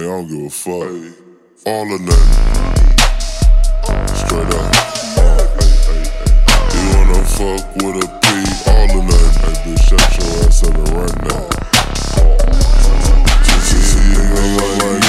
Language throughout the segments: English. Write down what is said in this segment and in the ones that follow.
I don't give a fuck. All or nothing. Straight up. You wanna fuck with a P, all or nothing. Hey, bitch, shut your ass up and run now. Just see a nigga like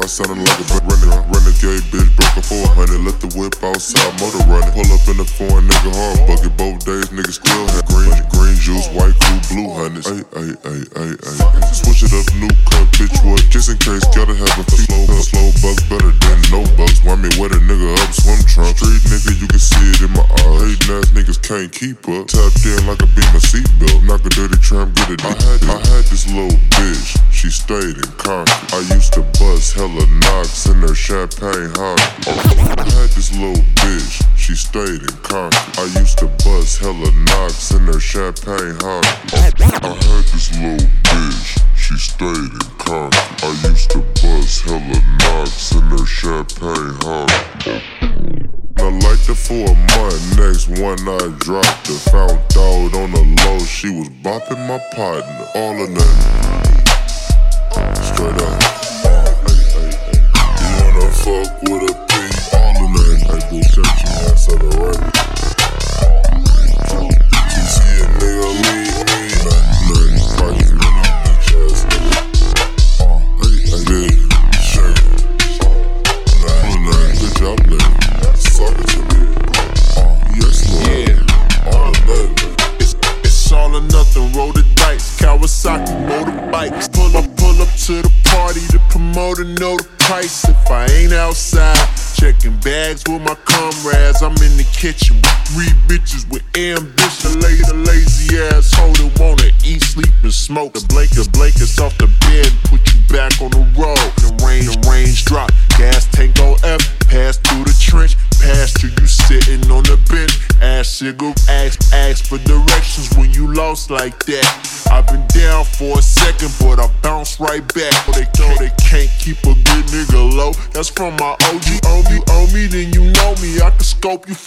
Five, sounding like a running. Renegade bitch, broke a 400. Let the whip outside, motor running. Pull up in the foreign nigga hard bucket. Both days, niggas still have green, green juice, white crew, blue hundreds. Ay, ay, ay, ay, ay. Switch it up, new cut, bitch, what? Just in case, gotta have a slow, slow bucks better than no. Why me wet a nigga up, swim trunk. Street nigga, you can see it in my eyes. Hating ass niggas can't keep up. Tapped in like a beam of seatbelt. Knock a dirty tramp, get it. I had, I had this little bitch, she stayed in Concord. I used to bust hella knocks in her champagne hockey. I had this little bitch, she stayed in Concord. I used to bust hella knocks in her champagne hockey. I had this little bitch, she stayed in Concord. I used to bust hella knocks in her champagne hockey. I liked her for a month, next one I dropped her. Found out on the low, she was bopping my partner. All or nothing.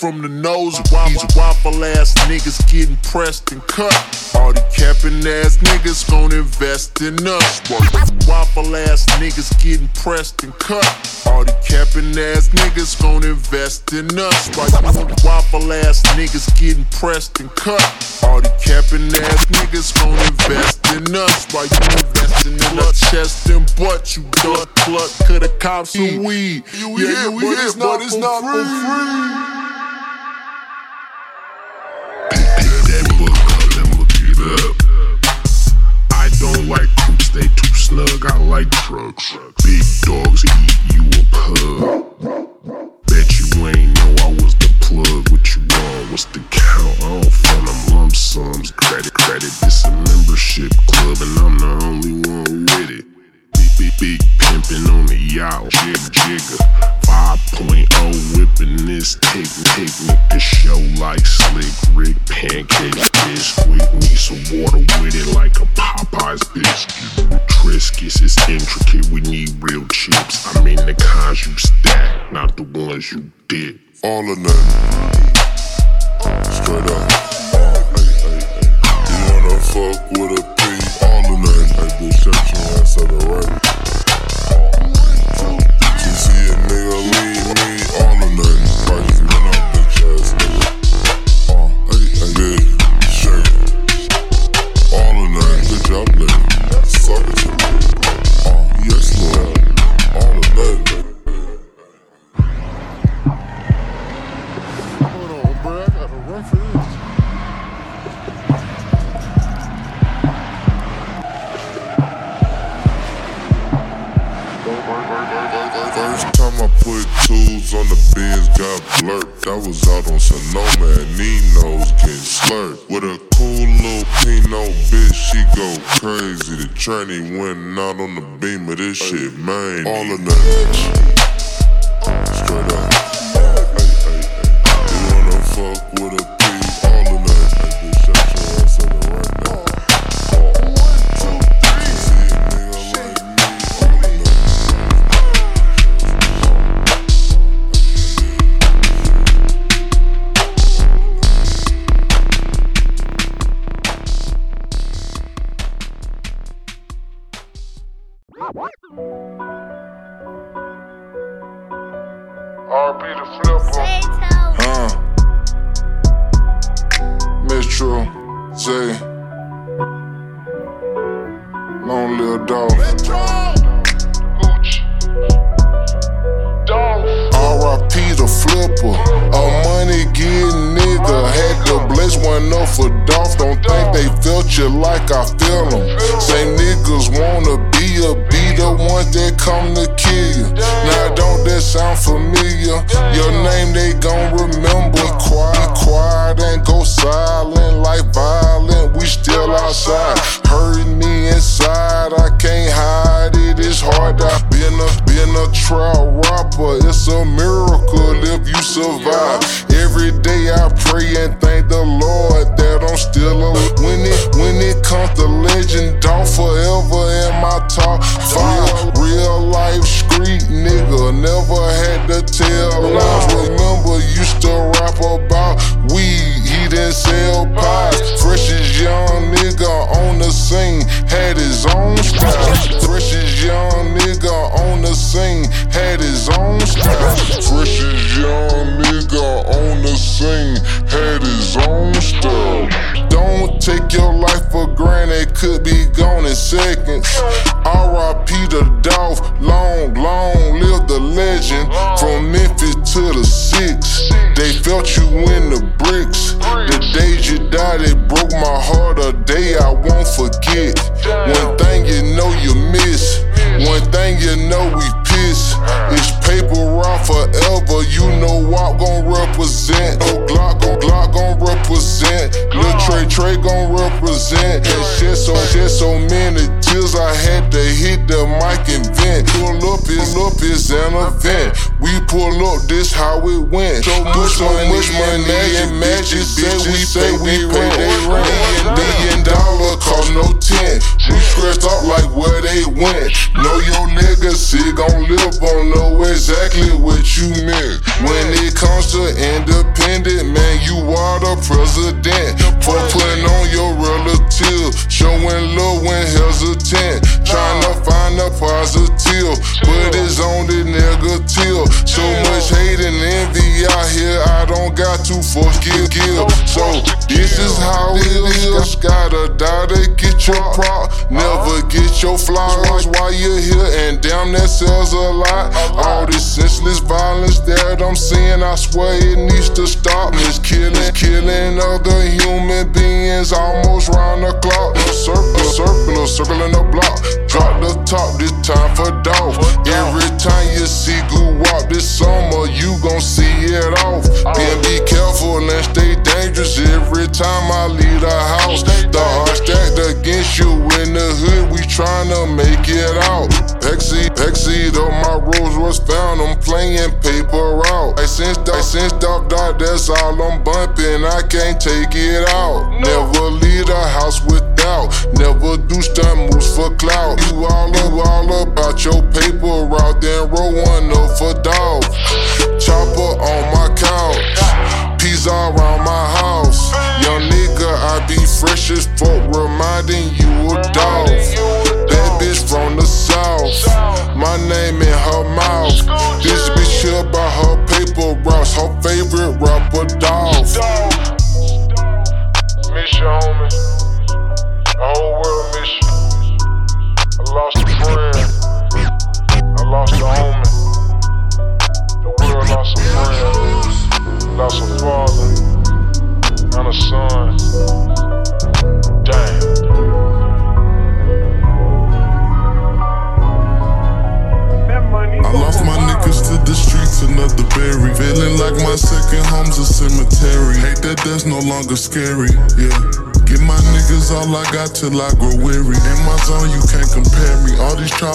From the nose. Why these waffle ass niggas getting pressed and cut? All the capping ass niggas gon' invest in us. Waffle ass niggas getting pressed and cut. All the capping ass niggas gon' invest in us. Waffle ass niggas getting pressed and cut. All the capping ass niggas gon' invest in us. While you investing in our chest and butt, you duck pluck. Coulda cop some weed. You yeah, hit, you but hit, it's not for for free. Like trucks. Big dogs eat you a pug. Bet you ain't know I was the plug. What you want? What's the count? I don't fund them lump sums. Credit, credit. This a membership club, and I'm the only one with it. Big, big, pimpin' on the yacht, jig, jigger. 5.0 whipping this technique, technique to show like slick Rick pancakes. Biscuit, need some water with it like a Popeye's biscuit. Triscuits is intricate, we need real chips. I mean the kinds you stack, not the ones you dip. All or nothing. Straight up. You wanna fuck with a P, all or nothing. Hey, bitch, shut your ass up and run. See First time I put tools on the Benz, got blurred. I was out on Sonoma and Nino's getting slurred. With a cool little Pino bitch, she go crazy. The tranny went out on the beam of this shit, man. All of that. Straight up. Hard. I've been a been a trial rapper. It's a miracle if you survive. Every day I pray and thank the Lord that I'm still alive. When it when it comes to legend, don't forever in my top five. Real life street nigga, never had to tell lies. Remember used to rap about weed, he didn't sell pies. Freshest young nigga on the scene, had his own style. Freshest young nigga on the scene, had his own style. Freshest young nigga on the scene, had his own style. Don't take your life for granted, could be gone in seconds. R.I.P. the Dolph, long, long live the legend. From Memphis to the six, they felt you in the bricks. The days you died, it broke my heart. A day I won't forget. One thing you know you miss, one thing you know we piss. It's paper route forever. You know what gon' represent. Oh, Glock gon' Glock gon' represent. Lil Trey Trey gon' represent. And shit so shit so many tears I had to hit the mic and vent. Pull up is up is an event. We pull up, this how it went. So much so much money and magic. Say we say we pay they rent. Million dollar cost no tent. We scratched out like where they went. Know your legacy gon' live on. Know exactly what you meant. When it comes to independent, man, you are the president. For putting on your relative, showing love when hesitant. Trying to find a positive, but it's on the negative. So much hate and envy out here, I don't got to forgive. Give. So this is how it is. Gotta die to get your prop, never get your flowers while you're here, and damn that says a lot. All this senseless violence that I'm seeing, I swear it needs to stop. It's killing, killing other human beings almost round the clock. Circle, circle, circling the block. Drop the top, this time for Dolph. Every time you see Goo Wop this summer, you gon' see it off. Then be careful and stay dangerous every time I leave the house. The odds stacked against you in the hood, we tryna make it out. Pexy, Pexy, though my rose was found, I'm playing paper out. I since I since Dog Dog, that's all I'm bumping, I can't take it out. Never leave the house without, never do stunt moves for clout. You all you all about your paper route, then roll one up for dog. Chopper on my couch, pizza around my house. I be fresh as fuck, reminding you of dog. That bitch from the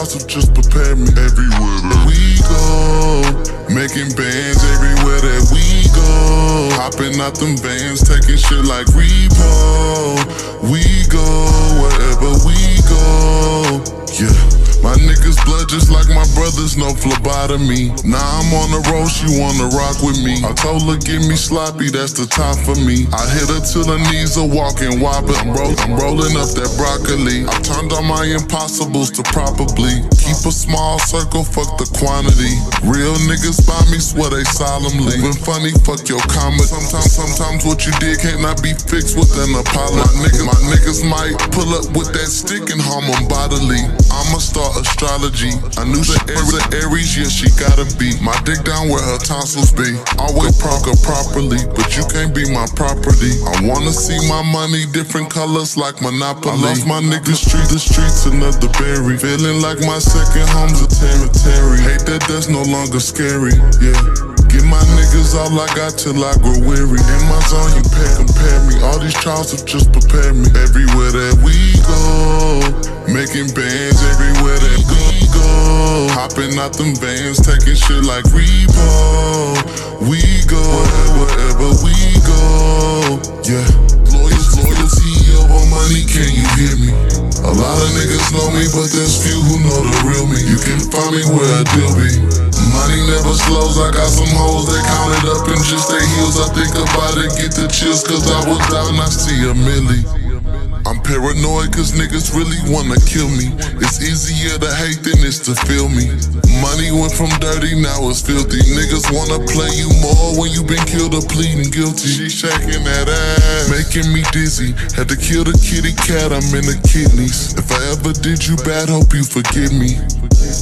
Have just prepared me. Everywhere that we go, making bands everywhere that we go. Hopping out them vans, taking shit like repo. We go wherever we go, yeah. My niggas blood just like my brothers, no phlebotomy. Now I'm on the road, she wanna rock with me. I told her, give me sloppy, that's the top for me. I hit her till her knees are walking wobbly. I'm, roll, I'm rolling up that broccoli. I turned on my impossibles to probably keep a small circle, fuck the quantity. Real niggas by me, swear they solemnly. Been funny, fuck your comment. Sometimes, sometimes what you did can't not be fixed with an apology. My niggas, my niggas might pull up with that stick and harm them bodily. I'ma start astrology. I knew the Aries, yeah, she gotta be. My dick down where her tonsils be. Always proc her properly, but you can't be my property. I wanna see my money different colors like Monopoly. I lost my niggas street, the streets another berry. Feeling like my second home's a cemetery. Hate that that's no longer scary, yeah. Give my niggas all I got till I grow weary. In my zone, you pay compare me. All these trials have just prepared me. Everywhere that we go, making bands everywhere that go. Hopping out them vans, taking shit like repo. We go wherever, we go. Yeah, lawyers, loyalty over oh, money. Can you hear me? A lot of niggas know me, but there's few who know the real me. You can find me where I do be. Money never slows, I got some hoes that count it up and just their heels. I think about it, get the chills, cause I was down, I see a milli. I'm paranoid cause niggas really wanna kill me. It's easier to hate than it's to feel me. Money went from dirty, now it's filthy. Niggas wanna play you more when you been killed or pleading guilty. She shaking that ass, making me dizzy. Had to kill the kitty cat, I'm in the kidneys. If I ever did you bad, hope you forgive me.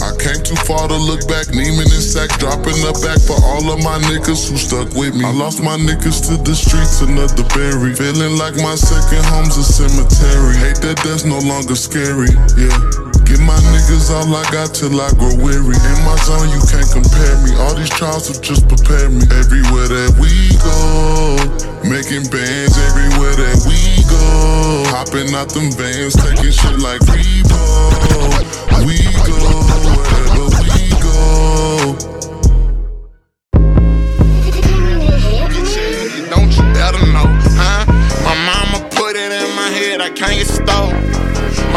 I came too far to look back, Neiman and Saks dropping the back for all of my niggas who stuck with me. I lost my niggas to the streets, another berry. Feeling like my second home's a cemetery. Hate that that's no longer scary, yeah. Give my niggas all I got till I grow weary. In my zone, you can't compare me. All these trials have just prepared me. Everywhere that we go, making bands everywhere that we go. Hopping out them vans, taking shit like Repo. We go. Drill it in my head, I can't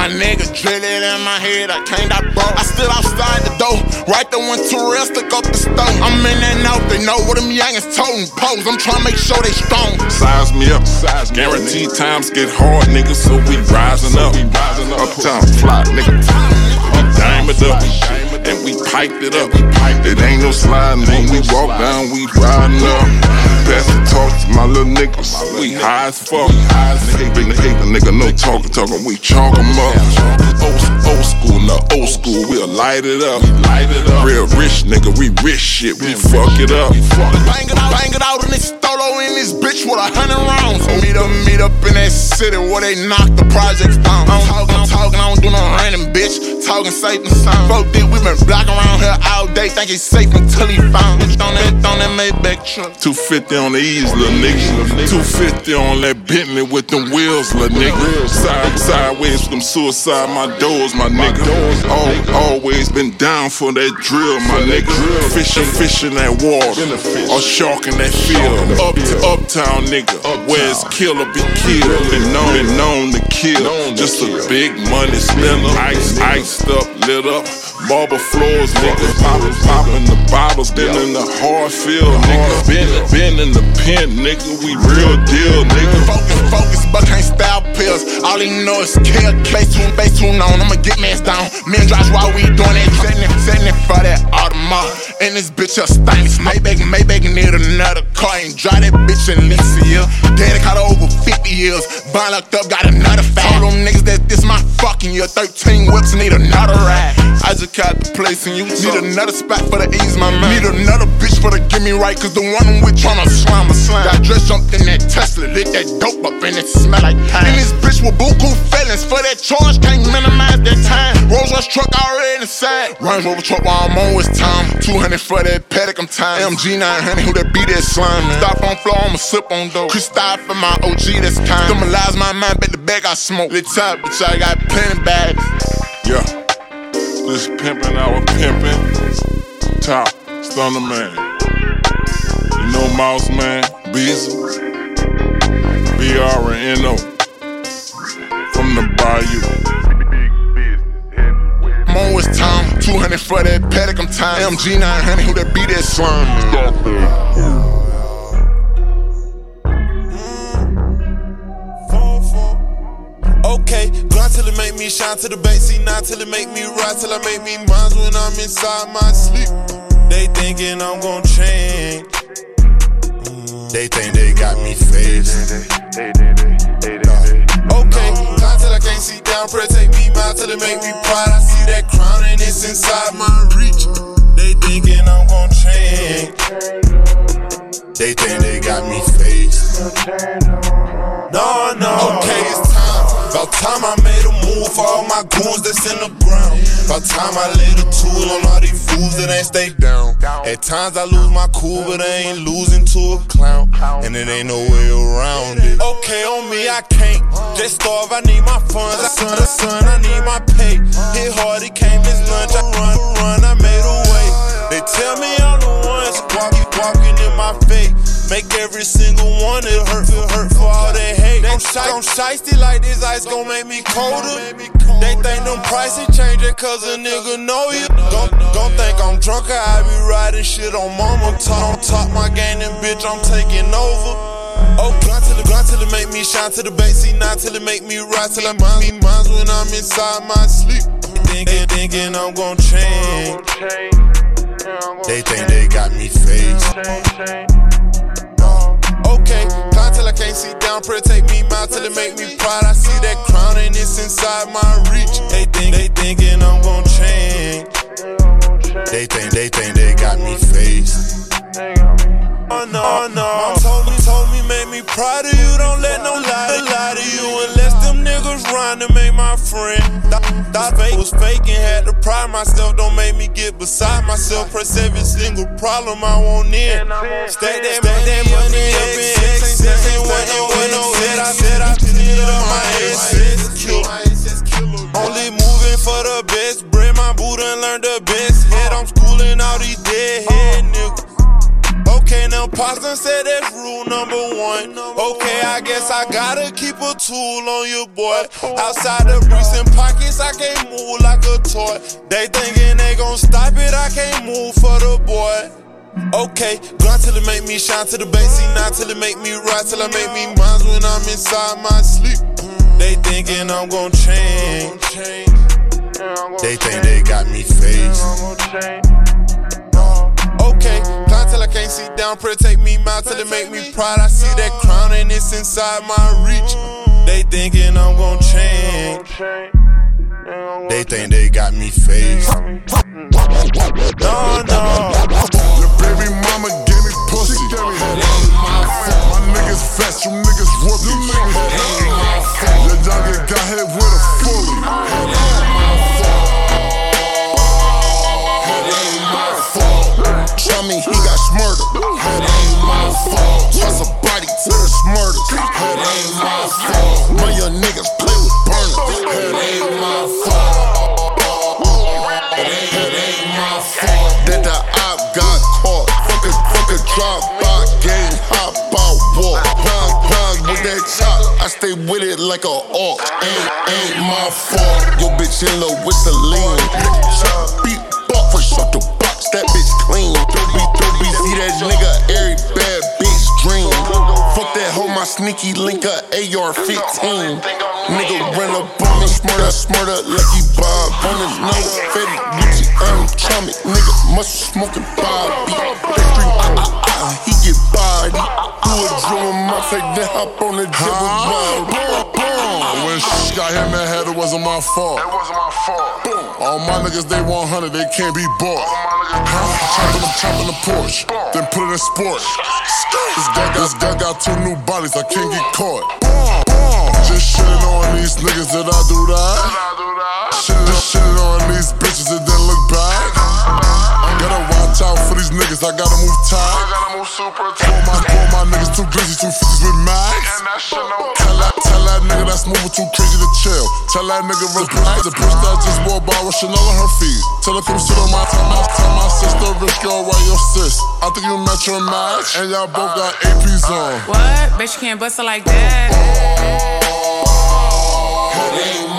die broke. I can't I broke. I still outside the door, right there when Terrell stuck up the stone. I'm in and out, they know what them youngins toting pose. I'm trying to make sure they strong. Size me up, size Guaranteed times get hard, nigga, so we rising up. Uptown fly, nigga. We diamond up and we piped it up. It ain't no sliding when we walk down, we riding up. Pass the talk to my little niggas, we high as fuck. Big nigga, nigga, no talking, talking, we chalk them up. Old, old school, no old school, we'll light it up. Real rich nigga, we rich shit, we fuck it up. Bang it out, bang it out in this stolo in this bitch with a hundred rounds. Meet up, meet up in that city where they knock the projects down. I'm talking, I'm talking, I don't do no random bitch. Talking safe and sound. Fuck this, we been blocking around here all day, think it's safe until he found. Bitch on that, on that Maybach truck. 250 on the ease, little nigga. 250 on that Bentley with them wheels, little nigga. Side, sideways with them suicide, my doors, my nigga. All, always been down for that drill, my nigga. Fishing, fishing that water, or shark in that field. Up to uptown, nigga. Where's killer be killed? Been known, been known to kill. Just a big money spender. Ice, iced up, lit up. Marble floors, nigga. Poppin', poppin' the bottles, been in the hard field, nigga. Been, been in the pen, nigga. We real deal, nigga. Focus, focus, but can't style pills. All he know is kill. Base tune, base tune on. I'ma get mans down. Me and Josh while we doing it. Setting it for that Audemars. And this bitch a stainless. Maybach, Maybach need another car. Ain't drive that bitch in Lisa, yeah. Daddy caught over 50 years. Bond locked up, got another fat. Told them niggas that this my fucking year. 13 whips, need another ride. I just got the place and you need another spot for the ease my mind. Need another bitch for the get me right, cause the one I'm with tryna slime a slime. Got dressed jumped in that Tesla, lit that dope up and it smell like pine. And this bitch with buku felons for that charge, can't minimize that time. Rolls Royce truck already inside. Range Rover truck while I'm on with time. 200 for that Patek, I'm time. MG 900, who that be that slime, man. Stop on floor, I'ma sip on dope. Christophe for my OG that's time. Demolize my mind, bet the bag I smoke. Lit top, bitch, I got plenty bags. Yeah. This pimpin', I was pimpin'. Top, Stunner Man. You know Mouse Man, Beezy, BR and NO. From the Bayou. I'm with time. 200 for that Patek, I'm tired. MG 900, who that be that slime? Me shine to the base, see now till it make me rise, till I make me minds when I'm inside my sleep. They thinking I'm gon' change. Mm. They think they got me phased. Uh, okay, grind till I can't see down, pray take me miles till it make me proud. I see that crown and it's inside my reach. They thinking I'm gon' change. They think they got me phased. No, no. Okay, it's time. About time I made a move for all my goons that's in the ground. About time I laid a tool on all these fools that ain't stay down. At times I lose my cool, but I ain't losing to a clown. And it ain't no way around it. Okay, on me, I can't. Just starve, I need my funds. I son, son, I need my pay. Hit hard, it came this lunch. I run, run, I made a way. They tell me I'm the one, walking, walking in my face. Make every single one it hurt, feel hurt for all that hate. They shy, I'm shiesty like this ice gon' make me colder. They think them prices changing cause a nigga know you. Don't, think I'm drunk, I be riding shit on mama. Top, top my game and bitch, I'm taking over. Oh, grind till it, grind till it make me shine to the base, see now till it make me rise till I mind me minds when I'm inside my sleep. Thinking, thinking I'm gon' change. They think they got me phased. Can't down, take me till it make me proud. I see that crown and it's inside my reach. They think they thinking I'm gon' change. They think they think they got me phased. Oh no, oh no. Mom told me, told me, make me proud of you. Don't let no lie lie to you niggas run to make my friend. Thought, fake was fake and had to pride myself. Don't make me get beside myself. Press every single problem I want in. Stack that, stack that money up in excess. Ain't wasn't with no head. I said I cleaned up my. Killer. Only moving for the best. Bread my boot and learn the best. Head, I'm schooling all these deadhead niggas. Okay, now done said that's rule number one. Okay, I guess I gotta keep a tool on your boy. Outside the recent pockets, I can't move like a toy. They thinking they gon' stop it, I can't move for the boy. Okay, grind till it make me shine to the base, see till it make me rise, till I make me minds when I'm inside my sleep. They thinking I'm gon' change. They think they got me phased. Okay, climb till I can't see down, pray take me miles till it make me proud. I see that crown and it's inside my reach. They thinking I'm gon' change. They think they got me phased. Can't be bought. Chopping them, chopping the Porsche, then put it in sport. This guy, got, this guy got two new bodies, I can't get caught. Just shitting on these niggas, I that? I do that. Shit, just shitting on these bitches, it didn't look back. Gotta watch out for these niggas, I gotta I. gotta move super All tight. my, all my niggas too glizzy, two fifties with max. And that shit no Tell that, tell that nigga that's moving too crazy to chill. Tell that nigga relax. The bitch that just wore bar with Chanel on her feet. Tell her come sit on my tell my, tell my sister, rich girl, why your sis. I think you met your match, and y'all both got APs on. What? Bitch, you can't bust it like that. Oh, oh, oh,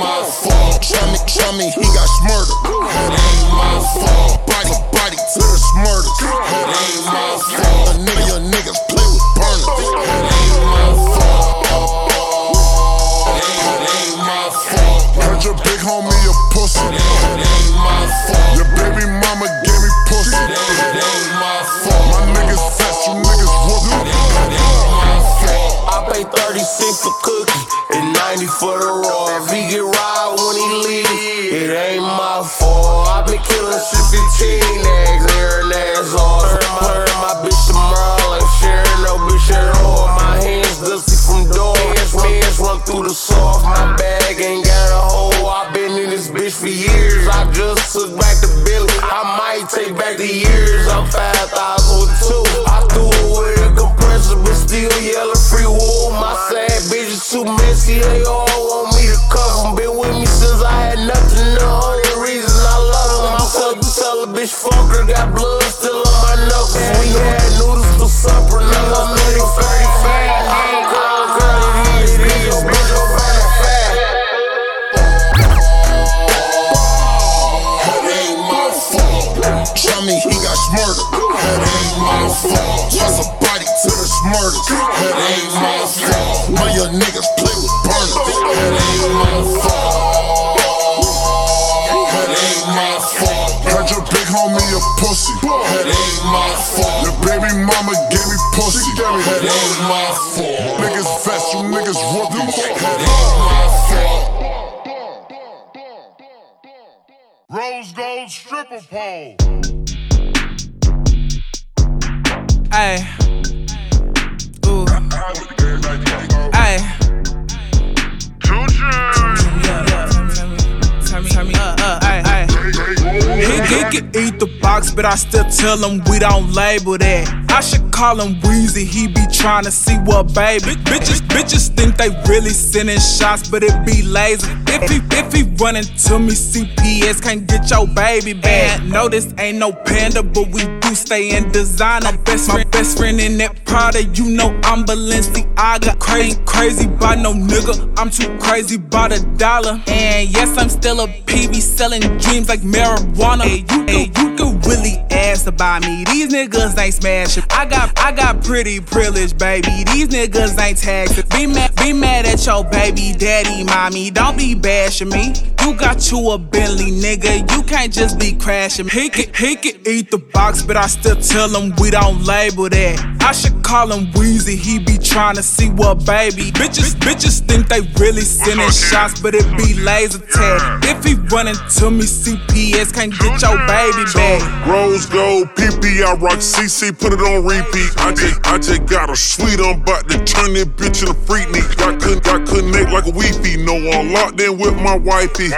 my fault. Chummy, chummy, he got smurdered. It ain't my fault. Body, body to the smurder. It ain't my fault. A nigga, your niggas play with burners. It ain't my fault. It ain't, my fault. Heard your big homie a pussy. It ain't, my fault. Your baby mama gave me pussy. It ain't, it ain't my fault. Chain 36 for cookie and 90 for the raw. If he get ride when he leave, it ain't my fault. I been killing shit 15 nags, airing ass off. Turn my, my bitch tomorrow, like sharing no bitch at all. My hands dusty from doors, hands run through the soft. My bag ain't got a hole. I been in this bitch for years. I just took back the Billy. I might take back the years. I'm five thousand two. I threw away a computer compressor, but still yelling free wool. My sad bitches too messy. They all want me to cuff them. Been with me since I had nothing. The only reason I love them. I'm tell, tell a bitch fucker got blood fault. Your baby mama gave me pussy. That ain't my fault. Niggas vest, you niggas rookies. That ain't my fault. Rose gold stripper pole. Ay. Ooh. Ay. Turn me, up. turn me up, up, ay, ay. He, he can eat the box, but I still tell him we don't label that. I should call him Weezy, he be trying to see what baby. Bitches, bitches think they really sending shots, but it be lazy. If he, if he running to me, CPS can't get your baby back. No, this ain't no panda, but we do stay in designer. Best my best friend in that Prada, you know I'm Balenciaga. Crazy, crazy by no nigga, I'm too crazy by the dollar. And yes, I'm still a PB selling dreams like marijuana. Hey, you, hey, you about me. These niggas ain't smashing. I got, I got pretty privilege, baby. These niggas ain't taxing. Be mad, be mad at your baby daddy, mommy. Don't be bashing me. You got you a Bentley, nigga. You can't just be crashing. He can, he can eat the box, but I still tell him we don't label that. I should call him Weezy. He be trying to see what baby. Bitches, bitches think they really sending shots, but it be laser tag. If he running to me, CPS can't get your baby back. Rose gold PP, I rock CC, put it on repeat. I just, I just got a sweet, I'm about to turn this bitch into freak me. Got, con- got connect like a weepy. No, I'm locked in with my wifey.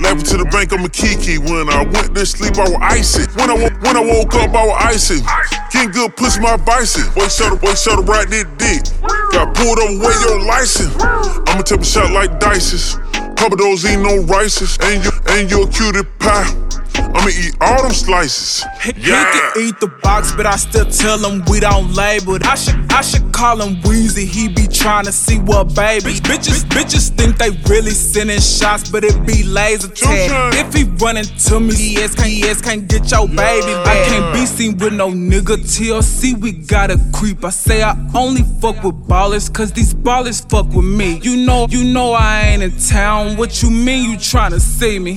Left to the bank, I'm a kiki. When I went to sleep, I was icy. When I, when I woke up, I was icy. Getting good, pussy my bison. Boy, shut up, boy, shut up, right this dick. Got pulled over, where your license? I'ma take a shot like dices. Couple those ain't no rices. And you, and you a cutie pie. I'ma eat all them slices. He, he can eat the box, but I still tell him we don't label it. I should, I should call him Weezy. He be trying to see what baby. Bitches, bitches think they really sending shots, but it be laser tag. If he running to me, yes, can't, yes, can't get your baby back. I can't be seen with no nigga. TLC, we gotta creep. I say I only fuck with ballers, cause these ballers fuck with me. You know, you know I ain't in town. What you mean you trying to see me?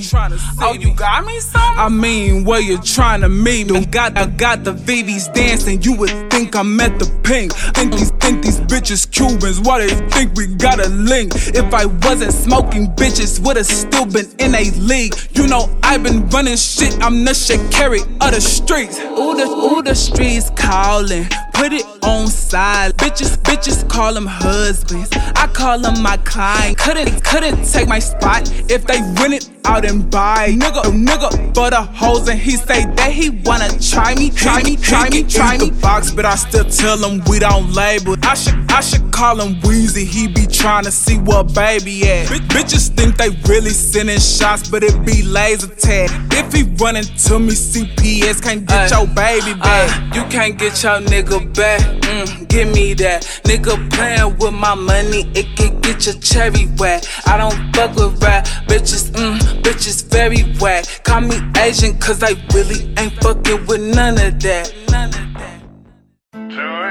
Oh, you got me some? I mean, where you trying to meet me? Got, I got the VVs dancing. You would think I'm at the pink. Think these, think these bitches Cubans. Why they think we got a link? If I wasn't smoking, bitches would've still been in a league. You know I've been running shit. I'm the carry of the streets. Ooh, the, ooh, the streets calling put it on side. Bitches, bitches call them husbands. I call them my client. Couldn't, couldn't take my spot if they rent it out and buy. Nigga, nigga, for the hoes and he say that he wanna try me, try me, try me, try me. The box, but I still tell him we don't label. I should, I should call him Weezy. He be trying to see what baby at. Bitch, bitches think they really sending shots, but it be laser tag. If he running to me, CPS can't get your baby back. you can't get your nigga back. Mm, give me that. Nigga playing with my money, it can get your cherry wet. I don't fuck with rap bitches, mm, bitches very whack. Call me Asian, cause I really ain't fucking with none of that. None of that.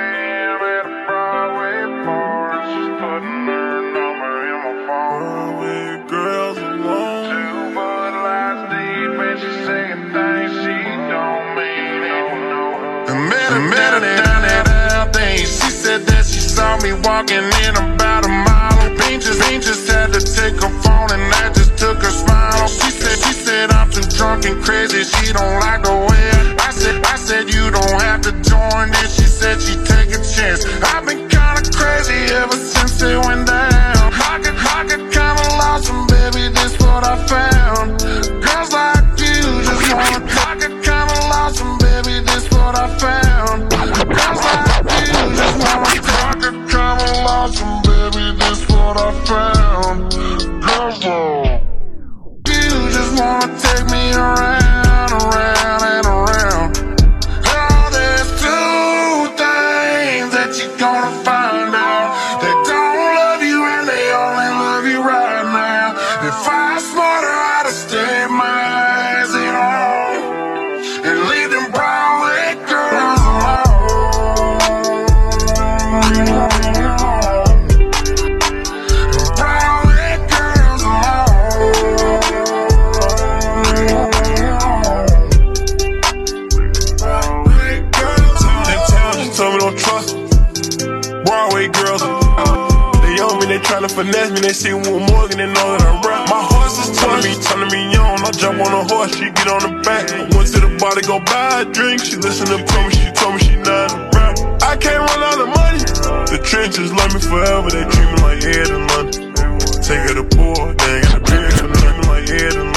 Me walking in about a mile. Bean just, had to take her phone, and I just took her smile. She said, she said I'm too drunk and crazy, she don't like the way I said, I said you don't have to join Then she said she take a chance. I've been kinda crazy ever since it went down. I could, I could kinda lost some baby, this what I found. Girls like you just wanna I could kinda lost some baby, this what I found They see Will Morgan, they know that I rap. My horse is telling me, telling me on. I jump on a horse, she get on the back. Went to the bar to go buy a drink. She listen to me, she told me she not a rap. I can't run out of money. The trenches love me forever. They treat me like head in London. Take her to poor, they ain't got a beard for nothing like head in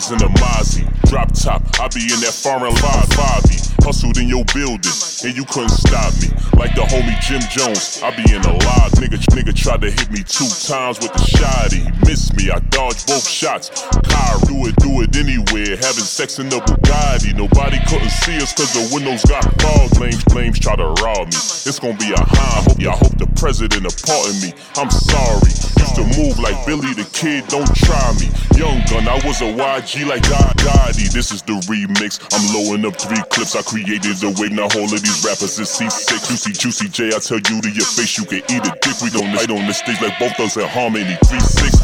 In the Mozzie. Drop top, I be in that foreign live Bobby. Hustled in your building, and you couldn't stop me. Like the homie Jim Jones, I be in the live. Nigga, nigga tried to hit me two times with the shotty. Missed me, I dodged both shots. Car, do it, do it anywhere. Having sex in the Bugatti. Nobody couldn't see us cause the windows got fogged. Flames, flames try to rob me. It's gonna be a high. Hope, I hope the president pardon me. I'm sorry. Used to move like Billy the Kid, don't try me. Young gun, I was a YG like God Gotti. This is the remix. I'm blowing up three clips. I created the wave. Now all of these rappers is C6. Juicy, Juicy J. I tell you to your face, you can eat a dick. We don't night on the stage like both us at Harmony. 3-6.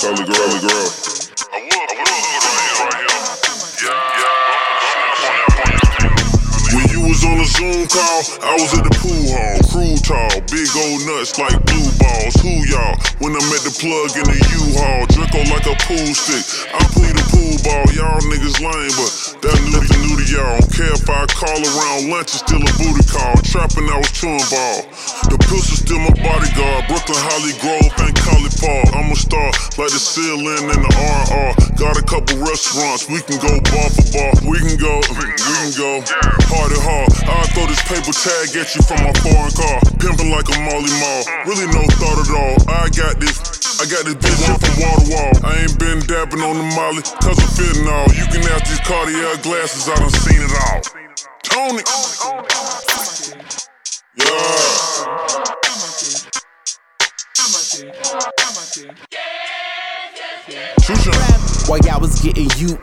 Charlie girl, girl. When Zoom call, I was at the pool hall. Crew tall, big old nuts like blue balls. Who y'all? When I'm at the plug in the U-Haul, Draco like a pool stick. I pull the pool ball, y'all niggas lame, but that to new to y'all. Don't care if I call around lunch, it's still a booty call. Trapping, I was chewing ball. The pistol still my bodyguard. Brooklyn, Holly Grove, and Collie Park. I'm a star like the ceiling in the RR. Got a couple restaurants, we can go bar for bar. We can go, we can go and hard. I'll throw this paper tag at you from my foreign car. Pimping like a Molly Mall. Really no thought at all. I got this. I got this bitch up from wall to wall. I ain't been dabbing on the Molly, cause of fentanyl. You can ask these Cartier glasses, I done seen it all. Tony! Yeah. While y'all was getting UE,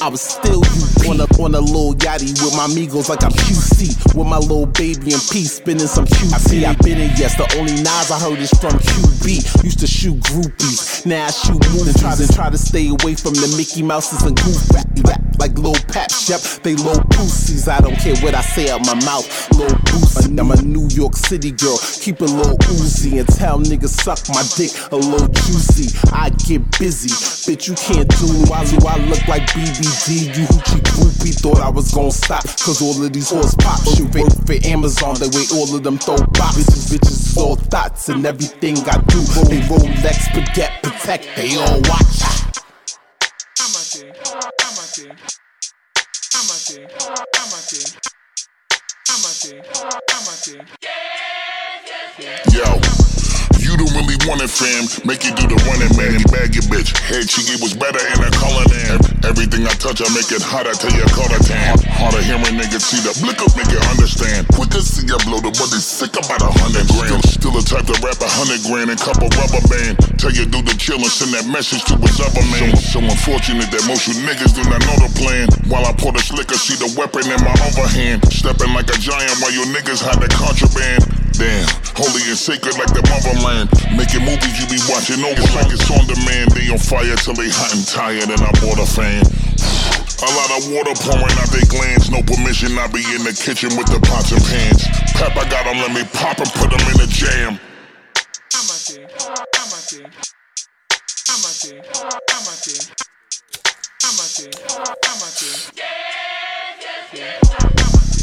I was still you on a on a little yachty with my amigos like I'm QC with my little baby and P spinning some QC. I been in yes, the only Nas I heard is from QB. Used to shoot groupies, now I shoot movies. Try to try to stay away from the Mickey Mouses and goof rap, rap like Lil Pap. Yep, they low pussies. I don't care what I say out my mouth. Lil Boosie, I'm a New York City girl. Keep a low Uzi and tell niggas suck my dick a little juicy. I get busy, bitch. You can't do me. I look like BBD? You hoochie groupie thought I was gon' stop. Cause all of these horse pop shoot for, for Amazon. The way all of them throw pop. Bitches, bitches is all thoughts and everything I do. They Rolex, forget, protect. They all watch. Yo, you don't really want it, fam. Make you do the running man and bag your bitch. Head cheeky was better in a than everything I touch. I make it hotter till you call it tan. Harder hearing niggas see the blick up, make it understand. Quicker see ya blow the body sick about a hundred grand. Still, still the type to rap a hundred grand and couple rubber band. Tell you do the chill and send that message to his other man. So, so unfortunate that most you niggas do not know the plan. While I pour the slicker, see the weapon in my other hand. Stepping like a giant while you niggas hide the contraband. Damn, holy and sacred like the motherland. Making movies you be watching over like it's on demand. They on fire till they hot and tired, and I bought a fan. A lot of water pouring out their glands. No permission, I be in the kitchen with the pots and pans. Pep, I got 'em, let me pop and put 'em in the jam.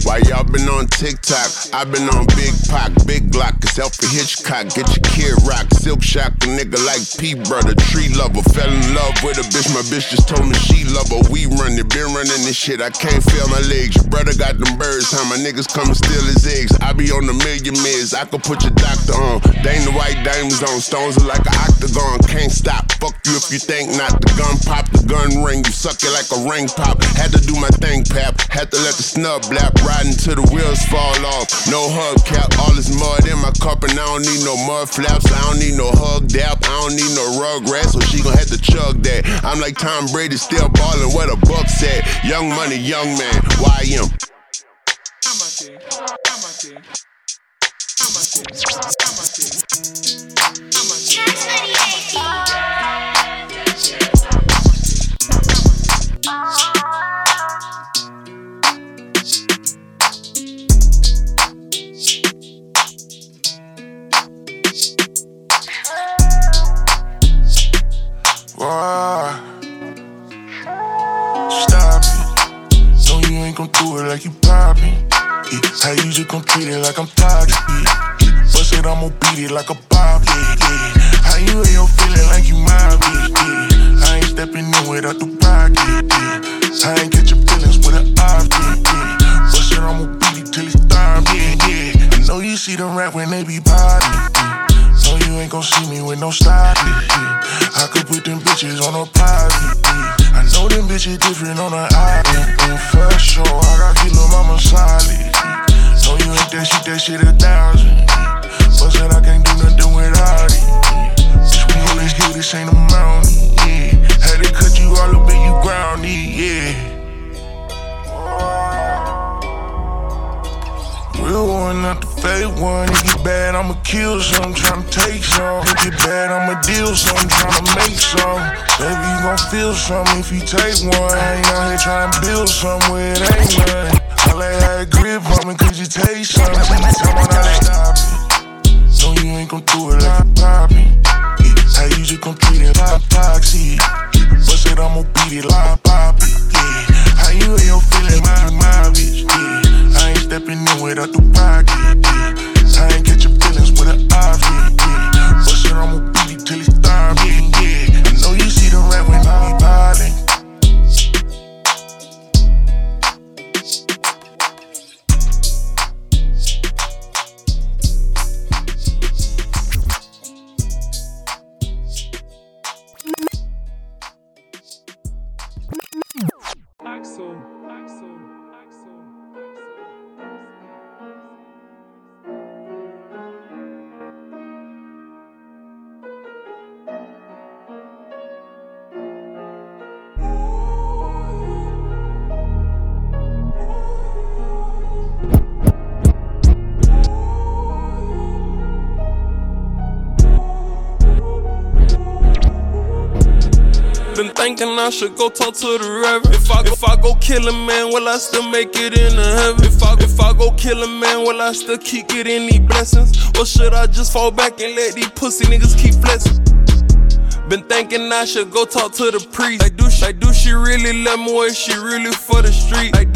Why y'all been on TikTok? i been on Big Pac, Big Glock, it's Alfred Hitchcock. Get your kid rock, Silk Shock, a nigga like P Brother, tree lover. Fell in love with a bitch, my bitch just told me she love her. We run it, been running this shit, I can't feel my legs. Your brother got them birds, how my niggas come and steal his eggs. I be on the million mids, I could put your doctor on. Dang the white diamonds on, stones are like an octagon. Can't stop, fuck you if you think not. The gun pop, the gun ring, you suck it like a ring pop. Had to do my thing, pap. Had to let the snub blap, riding till the wheels fall off. No hubcap, all this mud in my cup, and I don't need no mud flaps. I don't need no hug dap, I don't need no rug rugrat, so she gon' have to chug that. I'm like Tom Brady, still ballin' where the buck's at. Young money, young man, YM. Stop it. No, you ain't gon' do it like you poppin'. Yeah. How you just gon' treat it like I'm toxic? Yeah. Bust it, I'ma beat it like a pop. Yeah, yeah. How you ain't your like you my bitch? Yeah. I ain't stepping in without the pocket. Yeah. I ain't catching feelings with an object. Yeah. Bust it, I'ma beat it till it's time. Yeah, yeah. I know you see them rap when they be potting. Yeah. No, you ain't gon' see me with no style. I could put them bitches on a private. I know them bitches different on the island. And for sure, I got kilo mama solid. No, you ain't that shit, that shit a thousand. But said I can't do nothing without it. Bitch, we always get this ain't a mountain. Yeah. Had to cut you all up and you grounded. Yeah. Real one, not the fake one. It get bad, I'ma kill some. Tryna take some. It get bad, I'ma deal some. Tryna make some. Baby, you gon' feel some if you take one. I ain't out here tryna build somewhere it ain't none. I like how grip on me, cause you taste some. Me how to stop it. No, you ain't gon' do it like you poppin'. How you just gon' treat it like toxic. Bust it, I'ma beat it like pop it. Yeah. How you ain't your feeling, my, my bitch. Yeah. Stepping in without the pocket. I ain't catching feelings with an object. Yeah. Bust it, I'ma thinking I should go talk to the reverend. If I if I go kill a man, will I still make it into heaven? If I if I go kill a man, will I still keep getting these blessings? Or should I just fall back and let these pussy niggas keep flexing? Been thinking I should go talk to the priest. Like do she, like do she really love me or is she really for the street? Like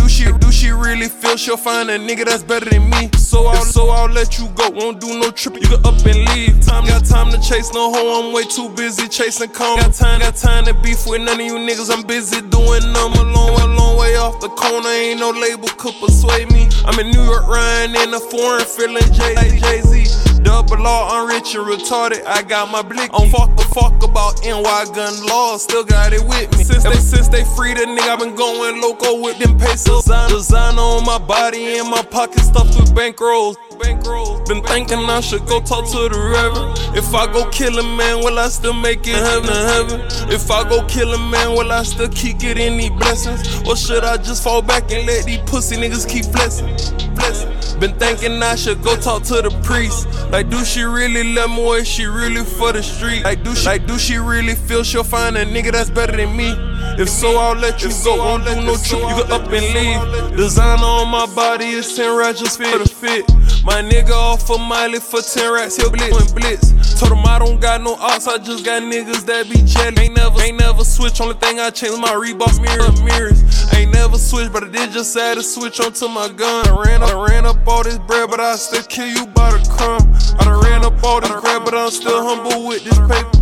really feel she'll find a nigga that's better than me? So I'll, so I'll let you go, won't do no tripping. You can up and leave. Time got time to chase no hoe, I'm way too busy chasing calm. Got time, got time to beef with none of you niggas. I'm busy doing them a long, a long way off the corner. Ain't no label could persuade me. I'm in New York, riding in a foreign, feeling Jay Z. Double law, I'm rich and retarded. I got my blick on fuck the fuck about NY gun laws. Still got it with me. Since they since they freed the nigga, I been going loco with them pesos. Design, designer on my body and my pocket stuffed with bankrolls. Bankrolls. Been thinking I should go talk to the reverend. If I go kill a man, will I still make it heaven heaven? If I go kill a man, will I still keep getting these blessings? Or should I just fall back and let these pussy niggas keep blessing? Blessing. Been thinking I should go talk to the priest. Like, do she really love me or is she really for the street? Like, do she, like, do she really feel she'll find a nigga that's better than me? If so, I'll let you go. Won't do no trip, you can up and leave. Designer on my body is 10 racks just for the fit. My nigga off of Miley for 10 racks, he'll blitz blitz. Told him I don't got no ops, I just got niggas that be jelly. Ain't never, ain't never switch. Only thing I changed my Reebok mirror mirrors. Ain't never switch, but I did just add a switch onto my gun. I ran up, I ran up all this bread, but I still kill you by the crumb. I done ran up all this bread, but I'm still humble with this paper.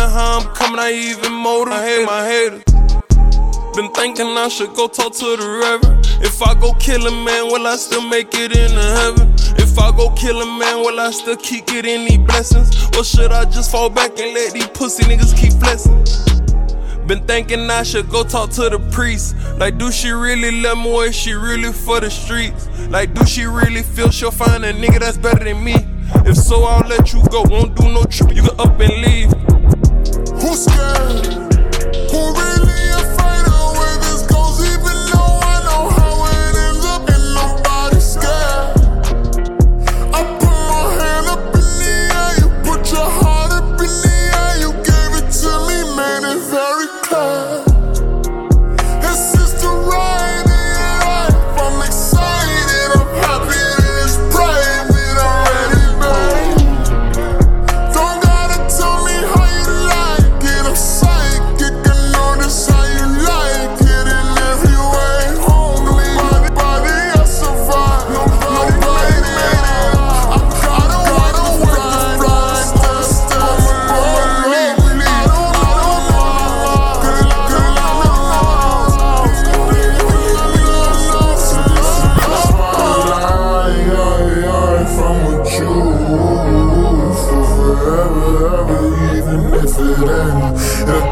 They be how I'm coming, I even more I hate my haters. Been thinking I should go talk to the reverend. If I go kill a man, will I still make it into heaven? If I go kill a man, will I still keep getting these blessings? Or should I just fall back and let these pussy niggas keep flexing? Been thinking I should go talk to the priest. Like, do she really love me or is she really for the streets? Like, do she really feel she'll find a nigga that's better than me? If so, I'll let you go. Won't do no trip, you can up and leave. Who's scared? Who really even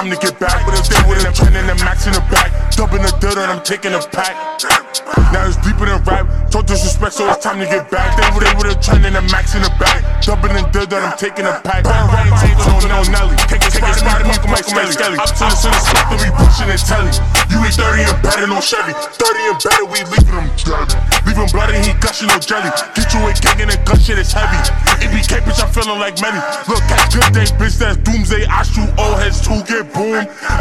time to get back. But if they them chin and the max in the back, dumping the dirt and I'm taking a pack. Now it's deep in the rap. So disrespect, so it's time to get back. They with them chin and the max in the back, dumping the dirt and I'm taking a pack. Burn right into no, Nelly. Take a spot, spot, Michael Mike Skelly. Up to the center, spot, we pushing and telly. You ain't 30 and better, no Chevy. 30 and better, we leaving them dirty. Leaving blood and he gushing no jelly. Get you a gang and the gun shit is heavy. EBK, bitch, I'm feeling like many. Look, catch good day, bitch, that's doomsday. I shoot old heads two get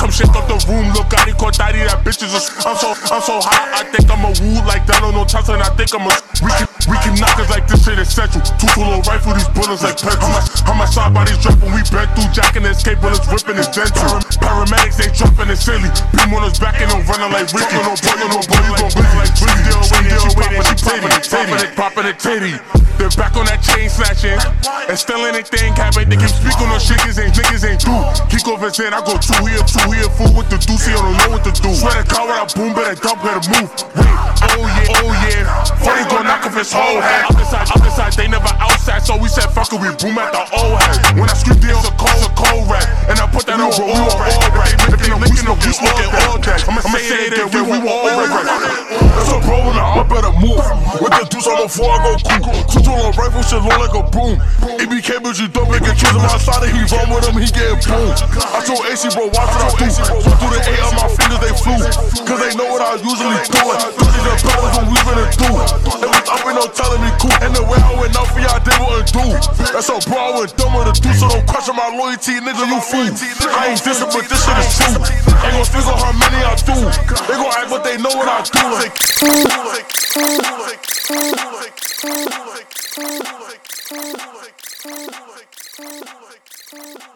come shake up the room. Look, Gotti, Cortati, that bitch is a. I'm so, I'm so hot, I think I'm a woo like Donald no Johnson. I think I'm a. We keep, we keep knockers like this shit essential. Two two little rifle, these bullets like pencils. How my side bodies dropping, we bent through jacking and escape bullets ripping his dental. Paramedics, they jumping and silly. Beam on his back and I'm running like Ricky. No boy, no boy, you gon' busy like Ricky. Still waiting, she popping it, titty, popping it, popping it, titty. They're back on that chain snatching and still anything happen. They keep speaking on shit, niggas ain't niggas ain't do. Kick off his head, I go two here, two here, fool with the deuce, he don't know what to do. Swear to God, when I boom, better dump, better move. Wait, oh yeah, oh yeah. Funny gon' knock off his whole head. Up inside, up inside, they never outside, so we said fuck it, we boom at the old head. When I scream deals, a cold, a cold rap, and I put that on all rap. If they licking the we look at all that. I'ma say it again, we want all rap. That's a problem now, I better move. With the deuce on the floor, I go cool. Two on rifle shit look like a broom. EBK bitch, you don't make a choose him outside and he run with him, he getting boom. I told AC, bro, watch what Do. So through the on my fingers, they flew. Cause they know what I usually do. This is the balance what we finna do. They was up and no telling me cool. And the way I went out for y'all, they wouldn't do. That's so bro, I went dumb with the do. So don't question my loyalty, nigga, you fool. I ain't dissing, but this shit is true. Ain't gon' figure how many I do. They gon' act, but they know what I do. Like, Like,